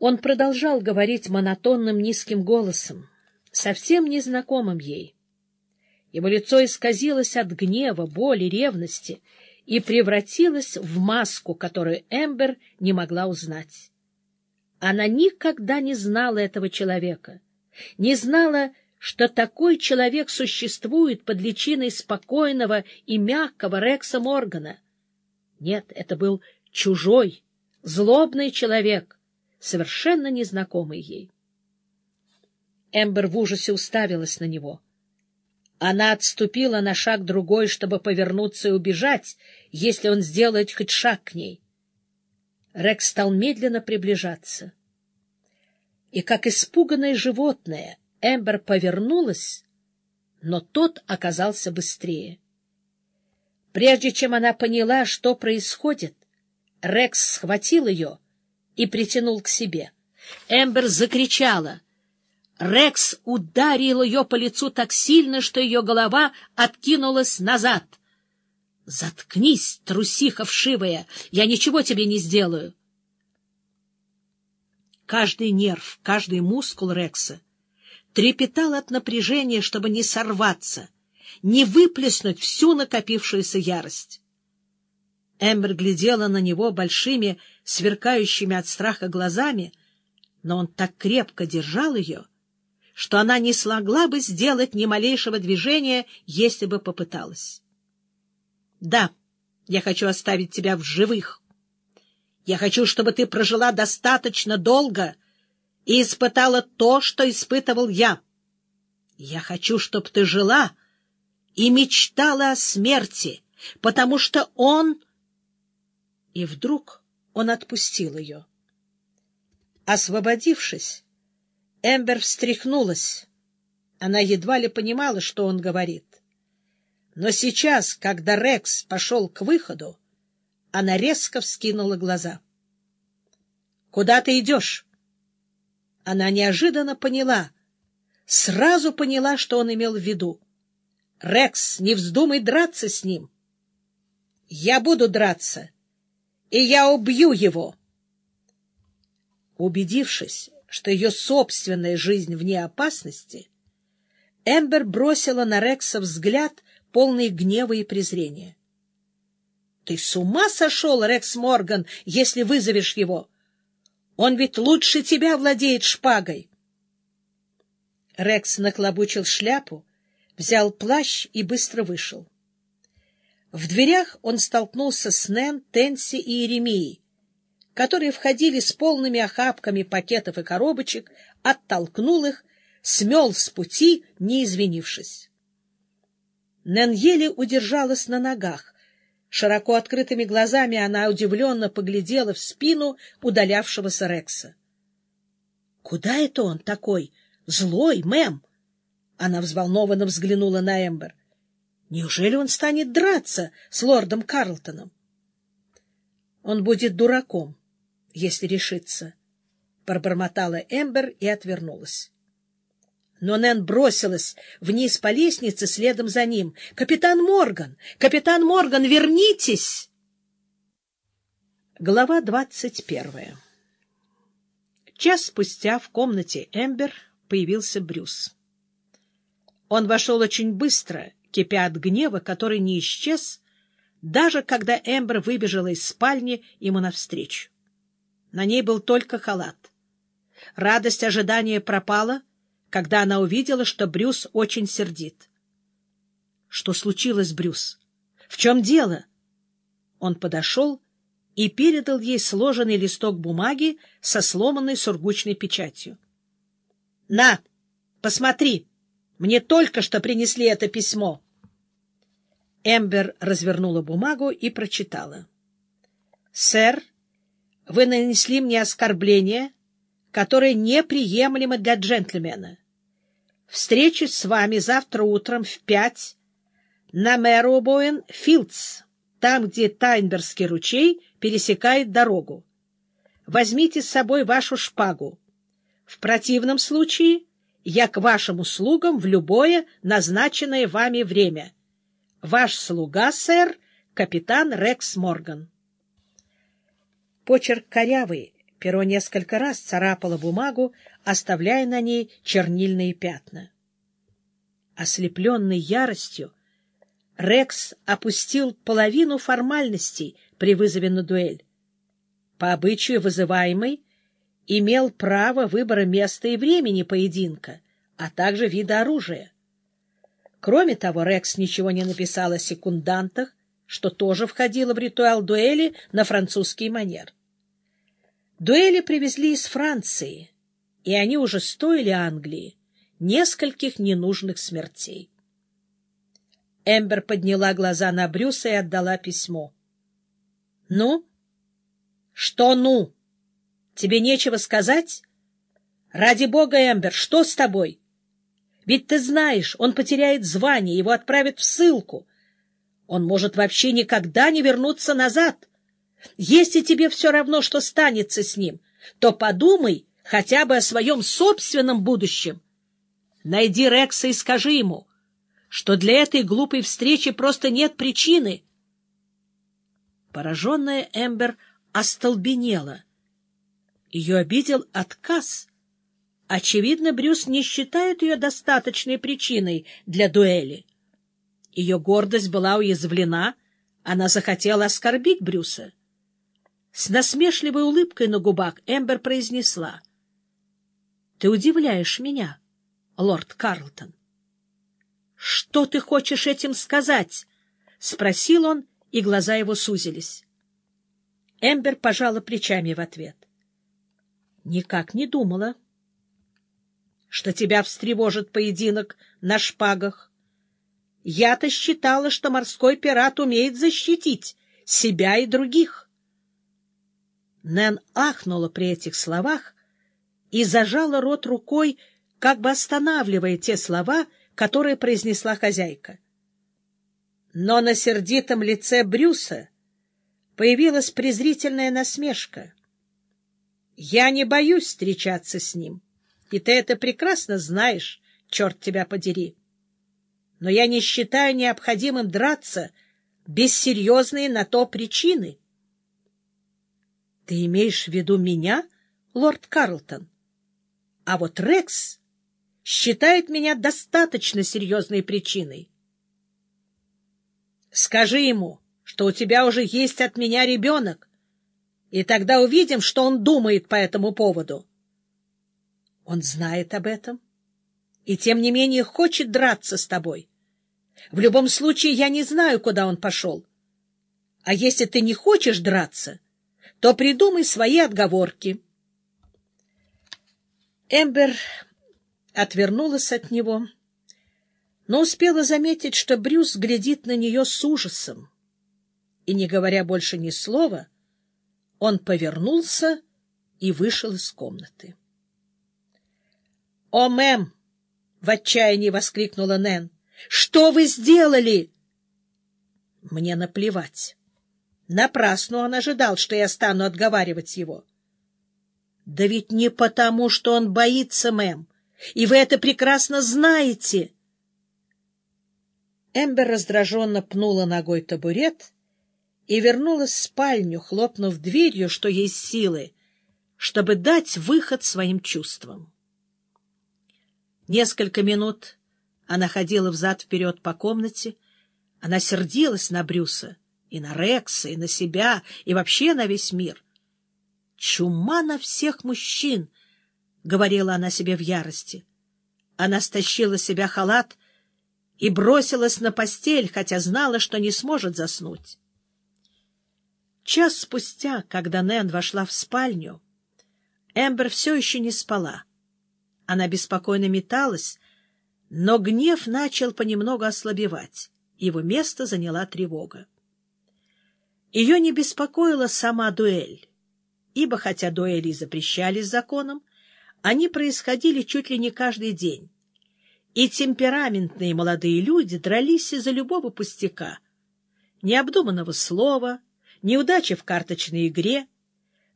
Он продолжал говорить монотонным низким голосом, совсем незнакомым ей. Его лицо исказилось от гнева, боли, ревности и превратилось в маску, которую Эмбер не могла узнать. Она никогда не знала этого человека, не знала, что такой человек существует под личиной спокойного и мягкого Рекса Моргана. Нет, это был чужой, злобный человек, совершенно незнакомый ей. Эмбер в ужасе уставилась на него. Она отступила на шаг другой, чтобы повернуться и убежать, если он сделает хоть шаг к ней. Рекс стал медленно приближаться. И, как испуганное животное, Эмбер повернулась, но тот оказался быстрее. Прежде чем она поняла, что происходит, Рекс схватил ее и притянул к себе. Эмбер закричала. Рекс ударил ее по лицу так сильно, что ее голова откинулась назад. — Заткнись, трусиха вшивая, я ничего тебе не сделаю. Каждый нерв, каждый мускул Рекса трепетал от напряжения, чтобы не сорваться, не выплеснуть всю накопившуюся ярость. Эмбер глядела на него большими, сверкающими от страха глазами, но он так крепко держал ее, что она не смогла бы сделать ни малейшего движения, если бы попыталась. — Да, я хочу оставить тебя в живых. Я хочу, чтобы ты прожила достаточно долго и испытала то, что испытывал я. Я хочу, чтобы ты жила и мечтала о смерти, потому что он и вдруг он отпустил ее. Освободившись, Эмбер встряхнулась. Она едва ли понимала, что он говорит. Но сейчас, когда Рекс пошел к выходу, она резко вскинула глаза. — Куда ты идешь? Она неожиданно поняла, сразу поняла, что он имел в виду. — Рекс, не вздумай драться с ним. — Я буду драться и я убью его. Убедившись, что ее собственная жизнь вне опасности, Эмбер бросила на Рекса взгляд, полный гнева и презрения. — Ты с ума сошел, Рекс Морган, если вызовешь его? Он ведь лучше тебя владеет шпагой. Рекс наклобучил шляпу, взял плащ и быстро вышел. В дверях он столкнулся с Нэн, Тенси и Еремией, которые входили с полными охапками пакетов и коробочек, оттолкнул их, смел с пути, не извинившись. Нэн еле удержалась на ногах. Широко открытыми глазами она удивленно поглядела в спину удалявшегося Рекса. — Куда это он такой? Злой, мэм? Она взволнованно взглянула на Эмбер. Неужели он станет драться с лордом Карлтоном? Он будет дураком, если решится, — пробормотала Эмбер и отвернулась. Но Нэн бросилась вниз по лестнице следом за ним. — Капитан Морган! Капитан Морган, вернитесь! Глава двадцать первая Час спустя в комнате Эмбер появился Брюс. Он вошел очень быстро кипя от гнева, который не исчез, даже когда Эмбер выбежала из спальни ему навстречу. На ней был только халат. Радость ожидания пропала, когда она увидела, что Брюс очень сердит. — Что случилось, Брюс? В чем дело? Он подошел и передал ей сложенный листок бумаги со сломанной сургучной печатью. — На, посмотри! Мне только что принесли это письмо. Эмбер развернула бумагу и прочитала. «Сэр, вы нанесли мне оскорбление, которое неприемлемо для джентльмена. Встречусь с вами завтра утром в пять на Мэроубоэн Филдс, там, где Тайнберский ручей пересекает дорогу. Возьмите с собой вашу шпагу. В противном случае я к вашим услугам в любое назначенное вами время. Ваш слуга, сэр, капитан Рекс Морган. Почерк корявый, Перо несколько раз царапало бумагу, оставляя на ней чернильные пятна. Ослепленный яростью, Рекс опустил половину формальностей при вызове на дуэль. По обычаю вызываемый имел право выбора места и времени поединка, а также вида оружия. Кроме того, Рекс ничего не написал о секундантах, что тоже входило в ритуал дуэли на французский манер. Дуэли привезли из Франции, и они уже стоили Англии нескольких ненужных смертей. Эмбер подняла глаза на Брюса и отдала письмо. — Ну? — Что «ну»? Тебе нечего сказать? Ради бога, Эмбер, что с тобой? Ведь ты знаешь, он потеряет звание, его отправят в ссылку. Он может вообще никогда не вернуться назад. Если тебе все равно, что станется с ним, то подумай хотя бы о своем собственном будущем. Найди Рекса и скажи ему, что для этой глупой встречи просто нет причины. Пораженная Эмбер остолбенела — ее обидел отказ. Очевидно, Брюс не считает ее достаточной причиной для дуэли. Ее гордость была уязвлена, она захотела оскорбить Брюса. С насмешливой улыбкой на губах Эмбер произнесла. — Ты удивляешь меня, лорд Карлтон. — Что ты хочешь этим сказать? — спросил он, и глаза его сузились. Эмбер пожала плечами в ответ. Никак не думала, что тебя встревожит поединок на шпагах. Я-то считала, что морской пират умеет защитить себя и других. Нэн ахнула при этих словах и зажала рот рукой, как бы останавливая те слова, которые произнесла хозяйка. Но на сердитом лице Брюса появилась презрительная насмешка — я не боюсь встречаться с ним, и ты это прекрасно знаешь, черт тебя подери. Но я не считаю необходимым драться без серьезной на то причины. — Ты имеешь в виду меня, лорд Карлтон? А вот Рекс считает меня достаточно серьезной причиной. Скажи ему, что у тебя уже есть от меня ребенок, и тогда увидим, что он думает по этому поводу. Он знает об этом и, тем не менее, хочет драться с тобой. В любом случае, я не знаю, куда он пошел. А если ты не хочешь драться, то придумай свои отговорки. Эмбер отвернулась от него, но успела заметить, что Брюс глядит на нее с ужасом. И, не говоря больше ни слова, — он повернулся и вышел из комнаты. — О, мэм! — в отчаянии воскликнула Нэн. — Что вы сделали? — Мне наплевать. Напрасно он ожидал, что я стану отговаривать его. — Да ведь не потому, что он боится, мэм, и вы это прекрасно знаете. Эмбер раздраженно пнула ногой табурет и вернулась в спальню, хлопнув дверью, что есть силы, чтобы дать выход своим чувствам. Несколько минут она ходила взад-вперед по комнате, она сердилась на Брюса, и на Рекса, и на себя, и вообще на весь мир. «Чума на всех мужчин!» — говорила она себе в ярости. Она стащила себя халат и бросилась на постель, хотя знала, что не сможет заснуть. Час спустя, когда Нэн вошла в спальню, Эмбер все еще не спала. Она беспокойно металась, но гнев начал понемногу ослабевать. Его место заняла тревога. Ее не беспокоила сама дуэль, ибо, хотя дуэли запрещались законом, они происходили чуть ли не каждый день, и темпераментные молодые люди дрались из-за любого пустяка, необдуманного слова — неудачи в карточной игре,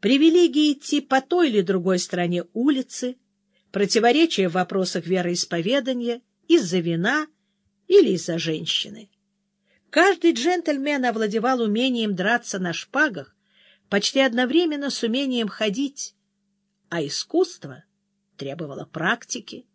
привилегии идти по той или другой стороне улицы, противоречия в вопросах вероисповедания из-за вина или из-за женщины. Каждый джентльмен овладевал умением драться на шпагах почти одновременно с умением ходить, а искусство требовало практики.